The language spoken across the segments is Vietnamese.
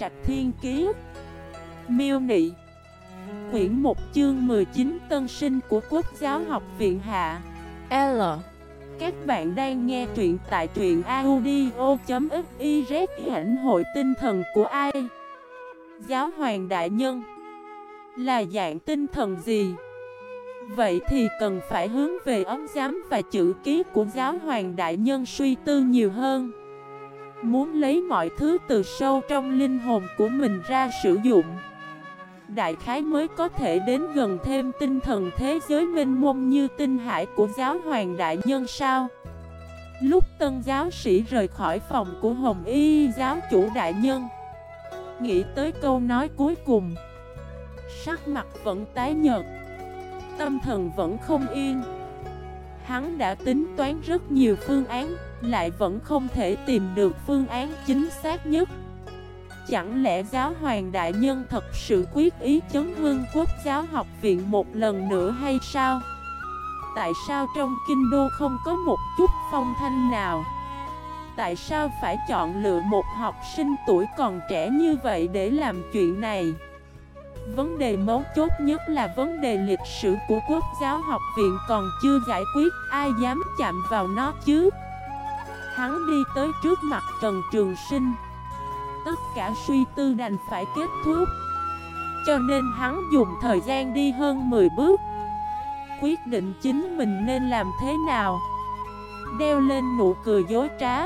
Trạch Thiên Kiế Miêu Nị. Quyển 1 chương 19 Tân sinh của Quốc giáo học viện Hạ. L. Các bạn đang nghe truyện tại truyện audio.xyz Hãnh hội tinh thần của ai? Giáo hoàng đại nhân. Là dạng tinh thần gì? Vậy thì cần phải hướng về ống giám và chữ ký của giáo hoàng đại nhân suy tư nhiều hơn. Muốn lấy mọi thứ từ sâu trong linh hồn của mình ra sử dụng. Đại khái mới có thể đến gần thêm tinh thần thế giới mênh mông như tinh hải của giáo hoàng đại nhân sao? Lúc tân giáo sĩ rời khỏi phòng của Hồng Y giáo chủ đại nhân, Nghĩ tới câu nói cuối cùng. Sắc mặt vẫn tái nhợt, Tâm thần vẫn không yên. Hắn đã tính toán rất nhiều phương án lại vẫn không thể tìm được phương án chính xác nhất Chẳng lẽ giáo hoàng đại nhân thật sự quyết ý chấn hương quốc giáo học viện một lần nữa hay sao? Tại sao trong kinh đô không có một chút phong thanh nào? Tại sao phải chọn lựa một học sinh tuổi còn trẻ như vậy để làm chuyện này? Vấn đề mấu chốt nhất là vấn đề lịch sử của quốc giáo học viện còn chưa giải quyết, Ai dám chạm vào nó chứ Hắn đi tới trước mặt Trần Trường Sinh. Tất cả suy tư đành phải kết thúc. Cho nên hắn dùng thời gian đi hơn 10 bước. Quyết định chính mình nên làm thế nào. Đeo lên nụ cười dối trá.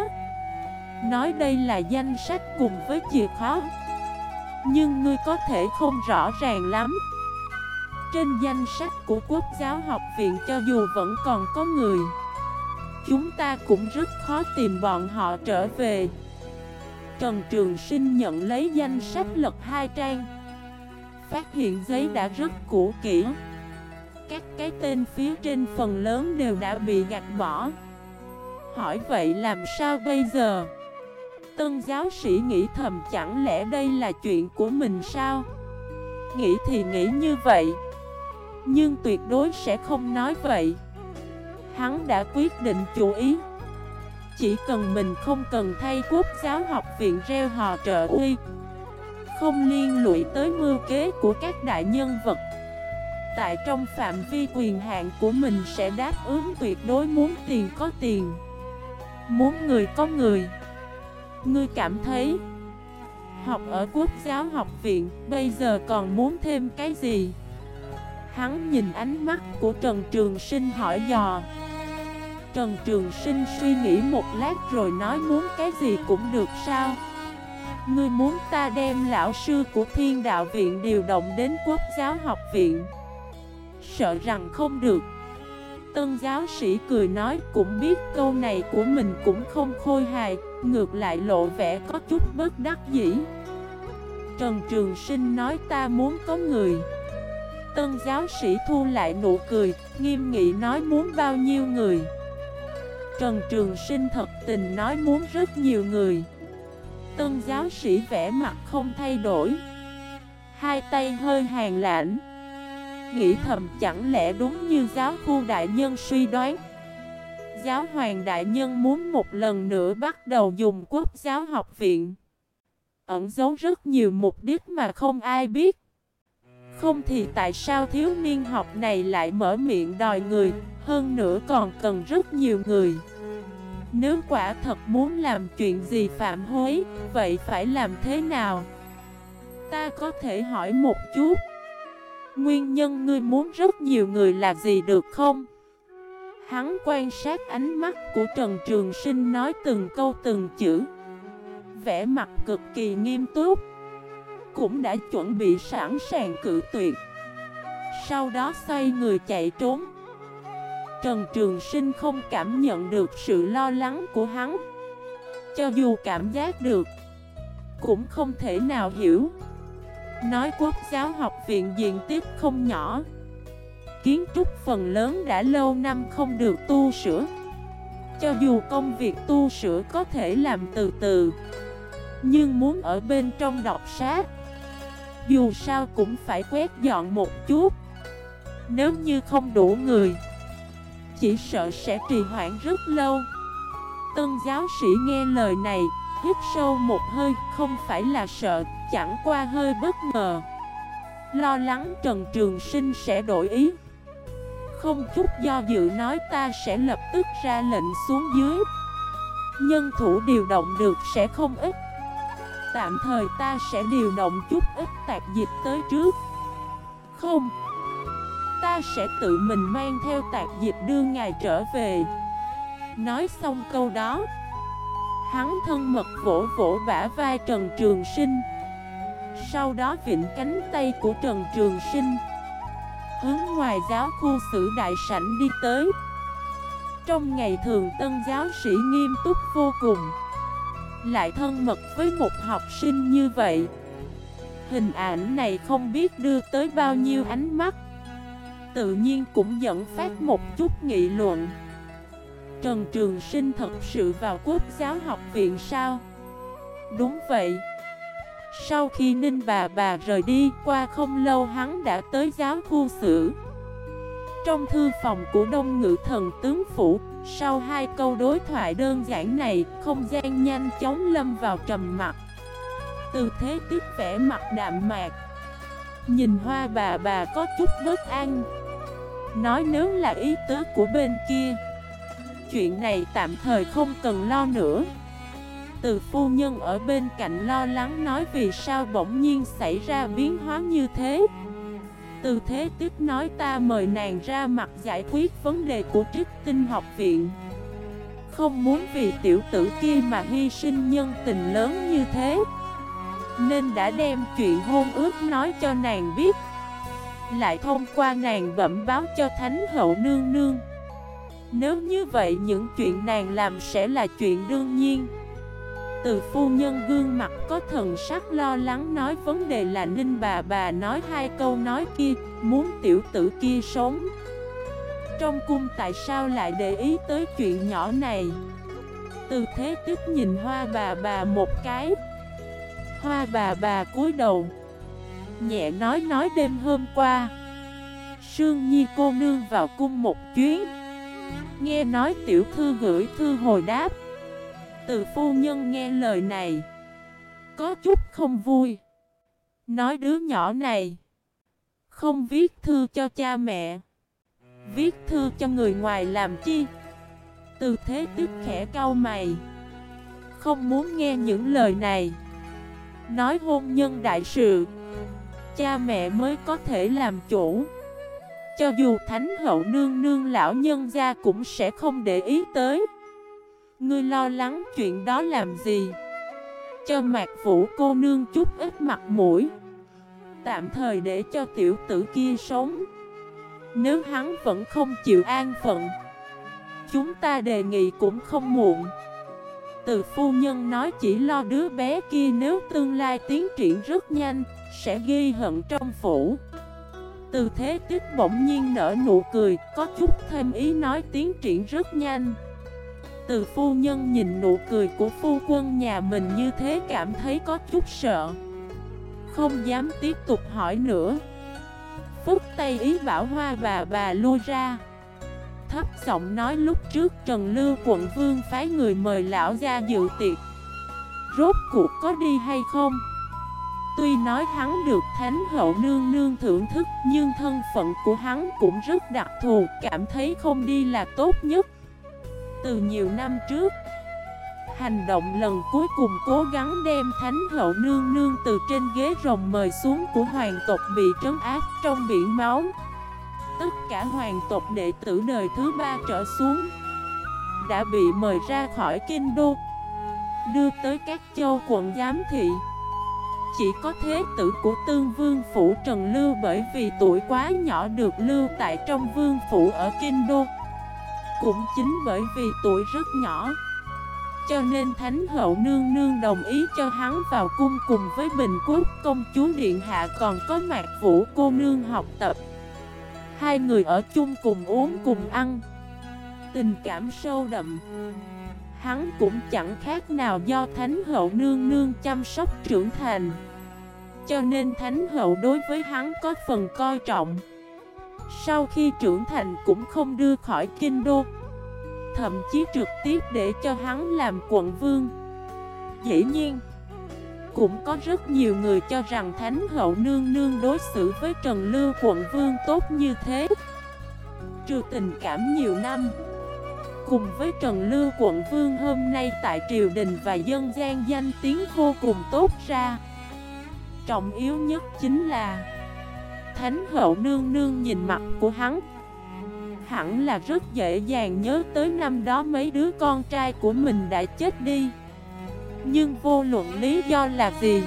Nói đây là danh sách cùng với chìa khóa. Nhưng ngươi có thể không rõ ràng lắm. Trên danh sách của Quốc giáo học viện cho dù vẫn còn có người Chúng ta cũng rất khó tìm bọn họ trở về. Trần Trường Sinh nhận lấy danh sách lật hai trang. Phát hiện giấy đã rất cũ kỹ. Các cái tên phía trên phần lớn đều đã bị gạch bỏ. Hỏi vậy làm sao bây giờ? Tân giáo sĩ nghĩ thầm, chẳng lẽ đây là chuyện của mình sao? Nghĩ thì nghĩ như vậy, Nhưng tuyệt đối sẽ không nói vậy. Hắn đã quyết định chủ ý. Chỉ cần mình không cần thay quốc giáo học viện reo hò trợ uy, Không liên lụy tới mưu kế của các đại nhân vật. Tại trong phạm vi quyền hạn của mình sẽ đáp ứng tuyệt đối muốn tiền có tiền, Muốn người có người. Ngươi cảm thấy Học ở quốc giáo học viện Bây giờ còn muốn thêm cái gì? Hắn nhìn ánh mắt của Trần Trường Sinh hỏi dò. Trần Trường Sinh suy nghĩ một lát rồi nói muốn cái gì cũng được sao? Ngươi muốn ta đem lão sư của thiên đạo viện điều động đến quốc giáo học viện? Sợ rằng không được. Tân giáo sĩ cười nói cũng biết câu này của mình cũng không khôi hài, Ngược lại lộ vẻ có chút bất đắc dĩ. Trần Trường Sinh nói ta muốn có người. Tân giáo sĩ thu lại nụ cười, Nghiêm nghị nói muốn bao nhiêu người? Trần Trường Sinh thật tình nói muốn rất nhiều người. Tân giáo sĩ vẽ mặt không thay đổi. Hai tay hơi hàng lãnh. Nghĩ thầm chẳng lẽ đúng như giáo khu đại nhân suy đoán. Giáo hoàng đại nhân muốn một lần nữa bắt đầu dùng quốc giáo học viện. Ẩn giấu rất nhiều mục đích mà không ai biết. Không thì tại sao thiếu niên học này lại mở miệng đòi người, Hơn nữa còn cần rất nhiều người. Nếu quả thật muốn làm chuyện gì phạm hối Vậy phải làm thế nào? Ta có thể hỏi một chút. Nguyên nhân ngươi muốn rất nhiều người là gì được không? Hắn quan sát ánh mắt của Trần Trường Sinh nói từng câu từng chữ. Vẽ mặt cực kỳ nghiêm túc. Cũng đã chuẩn bị sẵn sàng cự tuyệt. Sau đó xoay người chạy trốn. Trần Trường Sinh không cảm nhận được sự lo lắng của hắn. Cho dù cảm giác được, Cũng không thể nào hiểu. Nói quốc giáo học viện diện tích không nhỏ. Kiến trúc phần lớn đã lâu năm không được tu sửa. Cho dù công việc tu sửa có thể làm từ từ, Nhưng muốn ở bên trong đọc sát Dù sao cũng phải quét dọn một chút. Nếu như không đủ người chỉ sợ sẽ trì hoãn rất lâu Tân giáo sĩ nghe lời này hít sâu một hơi, không phải là sợ, chẳng qua hơi bất ngờ. Lo lắng Trần Trường Sinh sẽ đổi ý. Không chút do dự nói ta sẽ lập tức ra lệnh xuống dưới. Nhân thủ điều động được sẽ không ít. Tạm thời ta sẽ điều động chút ít tạc dịch tới trước. Không. Ta sẽ tự mình mang theo tạc dịch đưa ngài trở về. Nói xong câu đó. Hắn thân mật vỗ vỗ bả vai Trần Trường Sinh Sau đó vịnh cánh tay của Trần Trường Sinh, Hướng ngoài giáo khu sử đại sảnh đi tới Trong ngày thường tân giáo sĩ nghiêm túc vô cùng, Lại thân mật với một học sinh như vậy Hình ảnh này không biết đưa tới bao nhiêu ánh mắt Tự nhiên cũng dẫn phát một chút nghị luận. Trần Trường Sinh thật sự vào quốc giáo học viện sao? Đúng vậy. Sau khi Ninh bà bà rời đi Qua không lâu hắn đã tới giáo khu sử Trong thư phòng của Đông Ngự Thần Tướng Phủ, Sau hai câu đối thoại đơn giản này, Không gian nhanh chóng lâm vào trầm mặt Từ thế tiếp vẻ mặt đạm mạc. Nhìn hoa bà bà có chút bất an. Nói nếu là ý tứ của bên kia. Chuyện này tạm thời không cần lo nữa. Từ phu nhân ở bên cạnh lo lắng nói vì sao bỗng nhiên xảy ra biến hóa như thế. Từ thế tiếp nói ta mời nàng ra mặt giải quyết vấn đề của trích tinh học viện. Không muốn vì tiểu tử kia mà hy sinh nhân tình lớn như thế. Nên đã đem chuyện hôn ước nói cho nàng biết. Lại thông qua nàng bẩm báo cho Thánh hậu nương nương. Nếu như vậy, những chuyện nàng làm sẽ là chuyện đương nhiên. Từ phu nhân gương mặt có thần sắc lo lắng nói vấn đề là Ninh bà bà nói hai câu nói kia, Muốn tiểu tử kia sống. Trong cung tại sao lại để ý tới chuyện nhỏ này? Từ thế tức nhìn hoa bà bà một cái. Hoa bà bà cúi đầu. Nhẹ nói nói đêm hôm qua. Sương Nhi cô nương vào cung một chuyến. Nghe nói tiểu thư gửi thư hồi đáp. Từ phu nhân nghe lời này, Có chút không vui. Nói đứa nhỏ này, Không viết thư cho cha mẹ, Viết thư cho người ngoài làm chi? Từ thế tức khẽ cau mày, Không muốn nghe những lời này. Nói hôn nhân đại sự. Cha mẹ mới có thể làm chủ. Cho dù thánh hậu nương nương lão nhân gia cũng sẽ không để ý tới. Ngươi lo lắng chuyện đó làm gì? Cho mạc vũ cô nương chút ít mặt mũi. Tạm thời để cho tiểu tử kia sống. Nếu hắn vẫn không chịu an phận, Chúng ta đề nghị cũng không muộn. Từ phu nhân nói chỉ lo đứa bé kia nếu tương lai tiến triển rất nhanh Sẽ ghi hận trong phủ từ thế tích bỗng nhiên nở nụ cười, có chút thêm ý nói tiến triển rất nhanh. Từ phu nhân nhìn nụ cười của phu quân nhà mình như thế cảm thấy có chút sợ. Không dám tiếp tục hỏi nữa. Phúc Tây ý bảo hoa bà bà lui ra. Thấp giọng nói lúc trước Trần Lưu quận vương phái người mời lão ra dự tiệc. Rốt cuộc có đi hay không? Tuy nói hắn được Thánh Hậu Nương Nương thưởng thức, Nhưng thân phận của hắn cũng rất đặc thù, Cảm thấy không đi là tốt nhất Từ nhiều năm trước, Hành động lần cuối cùng cố gắng đem Thánh Hậu Nương Nương từ trên ghế rồng mời xuống của hoàng tộc bị trấn áp trong biển máu Tất cả hoàng tộc đệ tử đời thứ ba trở xuống, Đã bị mời ra khỏi kinh đô, Đưa tới các châu quận giám thị. Chỉ có thế tử của tương vương phủ Trần Lưu bởi vì tuổi quá nhỏ được lưu tại trong vương phủ ở Kinh Đô, Cũng chính bởi vì tuổi rất nhỏ, Cho nên Thánh Hậu Nương Nương đồng ý cho hắn vào cung cùng với Bình Quốc. Công chúa Điện Hạ còn có Mạc Vũ, cô nương học tập. Hai người ở chung cùng uống cùng ăn. Tình cảm sâu đậm. Hắn cũng chẳng khác nào do Thánh Hậu Nương Nương chăm sóc trưởng thành. Cho nên Thánh Hậu đối với hắn có phần coi trọng. Sau khi trưởng thành cũng không đưa khỏi kinh đô. Thậm chí trực tiếp để cho hắn làm quận vương. Dĩ nhiên cũng có rất nhiều người cho rằng Thánh Hậu Nương Nương đối xử với Trần Lưu quận vương tốt như thế. Trừ tình cảm nhiều năm, Cùng với Trần Lưu quận vương hôm nay tại triều đình và dân gian danh tiếng vô cùng tốt ra, Trọng yếu nhất chính là Thánh hậu nương nương nhìn mặt của hắn. Hẳn là rất dễ dàng nhớ tới năm đó mấy đứa con trai của mình đã chết đi. Nhưng vô luận lý do là gì?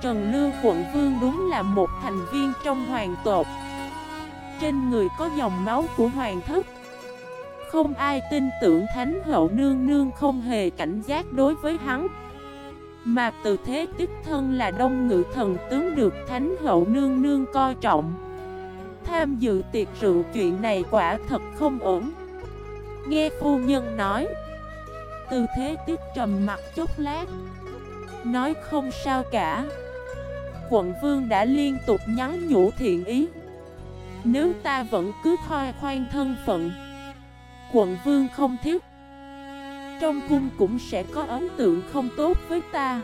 Trần Lưu quận vương đúng là một thành viên trong hoàng tộc. Trên người có dòng máu của hoàng thất. Không ai tin tưởng Thánh hậu nương nương không hề cảnh giác đối với hắn. Mà từ thế tích thân là đông ngự thần tướng được Thánh hậu nương nương coi trọng. Tham dự tiệc rượu chuyện này quả thật không ổn. Nghe phu nhân nói tư thế tiết trầm mặt chốc lát. Nói không sao cả. Quận vương đã liên tục nhắn nhủ thiện ý. Nếu ta vẫn cứ khoai khoan thân phận, Quận vương không thiết. Trong cung cũng sẽ có ấn tượng không tốt với ta.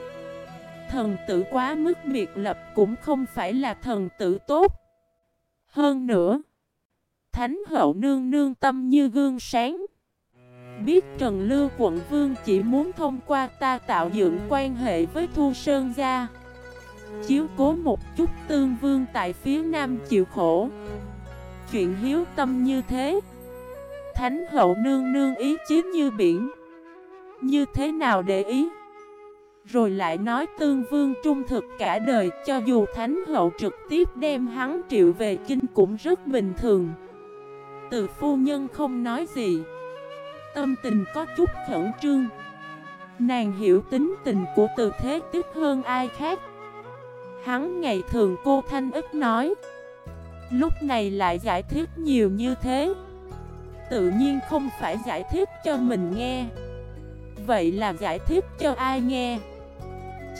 Thần tử quá mức biệt lập cũng không phải là thần tử tốt. Hơn nữa, Thánh hậu nương nương tâm như gương sáng. Biết Trần Lưu quận vương chỉ muốn thông qua ta tạo dựng quan hệ với Thu Sơn gia. Chiếu cố một chút tương vương tại phía nam chịu khổ. Chuyện hiếu tâm như thế. Thánh hậu nương nương ý chí như biển. Như thế nào để ý? Rồi lại nói tương vương trung thực cả đời Cho dù thánh hậu trực tiếp đem hắn triệu về kinh cũng rất bình thường. Từ phu nhân không nói gì. Tâm tình có chút khẩn trương. Nàng hiểu tính tình của từ thế tích hơn ai khác. Hắn ngày thường cô thanh ức nói Lúc này lại giải thích nhiều như thế. Tự nhiên không phải giải thích cho mình nghe. Vậy là giải thích cho ai nghe?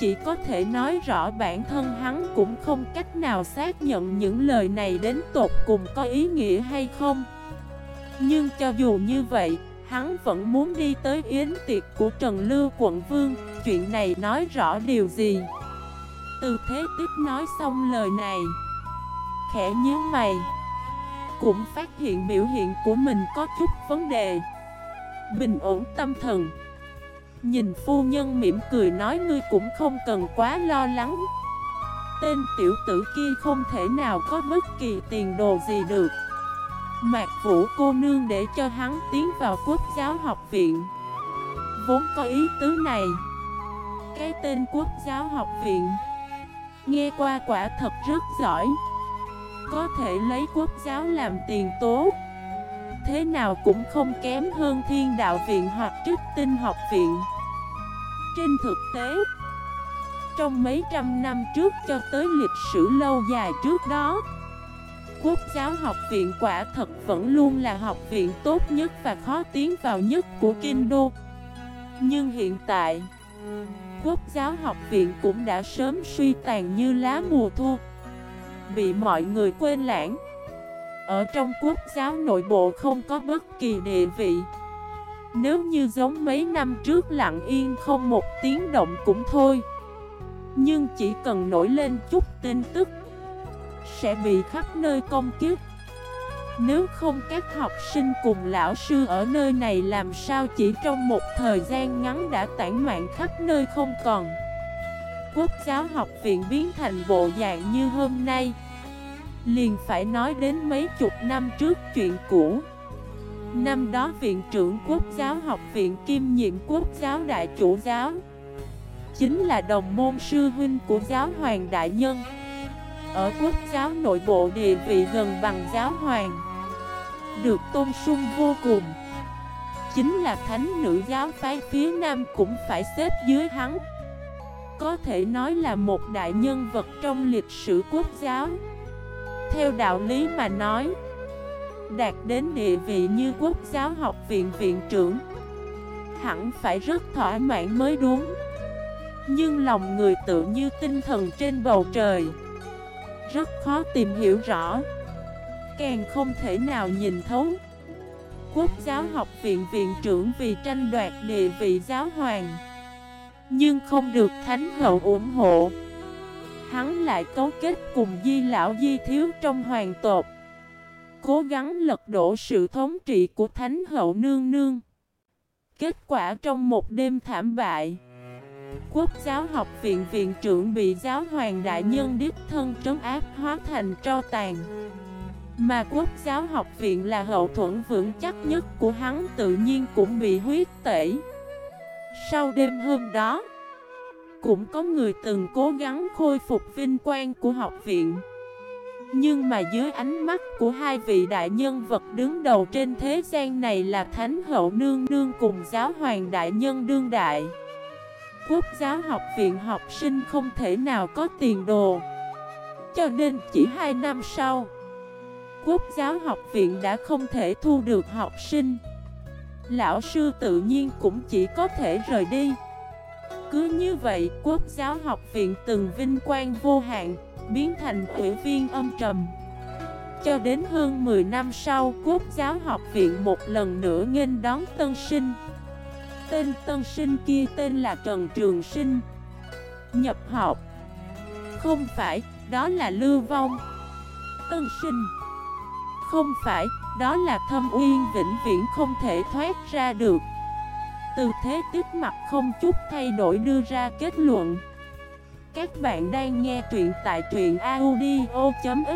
Chỉ có thể nói rõ bản thân hắn cũng không cách nào xác nhận những lời này đến tột cùng có ý nghĩa hay không. Nhưng cho dù như vậy, hắn vẫn muốn đi tới yến tiệc của Trần Lưu quận Vương. Chuyện này nói rõ điều gì? Từ thế tiếp nói xong lời này, Khẽ nhớ mày, Cũng phát hiện biểu hiện của mình có chút vấn đề. Bình ổn tâm thần. Nhìn phu nhân mỉm cười nói ngươi cũng không cần quá lo lắng. Tên tiểu tử kia không thể nào có bất kỳ tiền đồ gì được. Mạc Vũ cô nương để cho hắn tiến vào quốc giáo học viện. Vốn có ý tứ này. Cái tên quốc giáo học viện, Nghe qua quả thật rất giỏi. Có thể lấy quốc giáo làm tiền tố. Thế nào cũng không kém hơn thiên đạo viện hoặc trích tinh học viện. Trên thực tế, Trong mấy trăm năm trước cho tới lịch sử lâu dài trước đó Quốc giáo học viện quả thật vẫn luôn là học viện tốt nhất và khó tiến vào nhất của Kinh Đô. Nhưng hiện tại, Quốc giáo học viện cũng đã sớm suy tàn như lá mùa thu, Bị mọi người quên lãng. Ở trong quốc giáo nội bộ không có bất kỳ địa vị. Nếu như giống mấy năm trước lặng yên không một tiếng động cũng thôi. Nhưng chỉ cần nổi lên chút tin tức sẽ bị khắp nơi công kiếp. Nếu không các học sinh cùng lão sư ở nơi này làm sao chỉ trong một thời gian ngắn đã tản mạn khắp nơi không còn. Quốc giáo học viện biến thành bộ dạng như hôm nay. Liền phải nói đến mấy chục năm trước chuyện cũ. Năm đó Viện trưởng Quốc giáo học viện kiêm nhiệm Quốc giáo đại chủ giáo, Chính là đồng môn sư huynh của giáo hoàng đại nhân. Ở quốc giáo nội bộ địa vị gần bằng giáo hoàng. Được tôn sung vô cùng. Chính là thánh nữ giáo phái phía nam cũng phải xếp dưới hắn. Có thể nói là một đại nhân vật trong lịch sử quốc giáo. Theo đạo lý mà nói, Đạt đến địa vị như quốc giáo học viện viện trưởng, Hẳn phải rất thỏa mãn mới đúng. Nhưng lòng người tự như tinh thần trên bầu trời. Rất khó tìm hiểu rõ. Càng không thể nào nhìn thấu. Quốc giáo học viện viện trưởng vì tranh đoạt địa vị giáo hoàng. Nhưng không được Thánh Hậu ủng hộ. Hắn lại cấu kết cùng Di Lão Di Thiếu trong hoàng tộc. Cố gắng lật đổ sự thống trị của Thánh Hậu Nương Nương. Kết quả trong một đêm thảm bại Quốc giáo học viện viện trưởng bị giáo hoàng đại nhân đích thân trấn áp hóa thành tro tàn. Mà quốc giáo học viện là hậu thuẫn vững chắc nhất của hắn tự nhiên cũng bị huyết tẩy. Sau đêm hôm đó, Cũng có người từng cố gắng khôi phục vinh quang của học viện. Nhưng mà dưới ánh mắt của hai vị đại nhân vật đứng đầu trên thế gian này là Thánh Hậu Nương Nương cùng Giáo Hoàng Đại Nhân Đương Đại. Quốc giáo học viện học sinh không thể nào có tiền đồ. Cho nên chỉ 2 năm sau, Quốc giáo học viện đã không thể thu được học sinh. Lão sư tự nhiên cũng chỉ có thể rời đi. Cứ như vậy, quốc giáo học viện từng vinh quang vô hạn, Biến thành ủy viên âm trầm. Cho đến hơn 10 năm sau, Quốc giáo học viện một lần nữa nghênh đón tân sinh. Tên tân sinh kia tên là Trần Trường Sinh. Nhập học. Không phải, đó là Lưu Vong. Tân sinh. Không phải, đó là thâm uyên vĩnh viễn không thể thoát ra được. Từ thế tiếp mặt không chút thay đổi đưa ra kết luận. Các bạn đang nghe truyện tại truyện audio.fif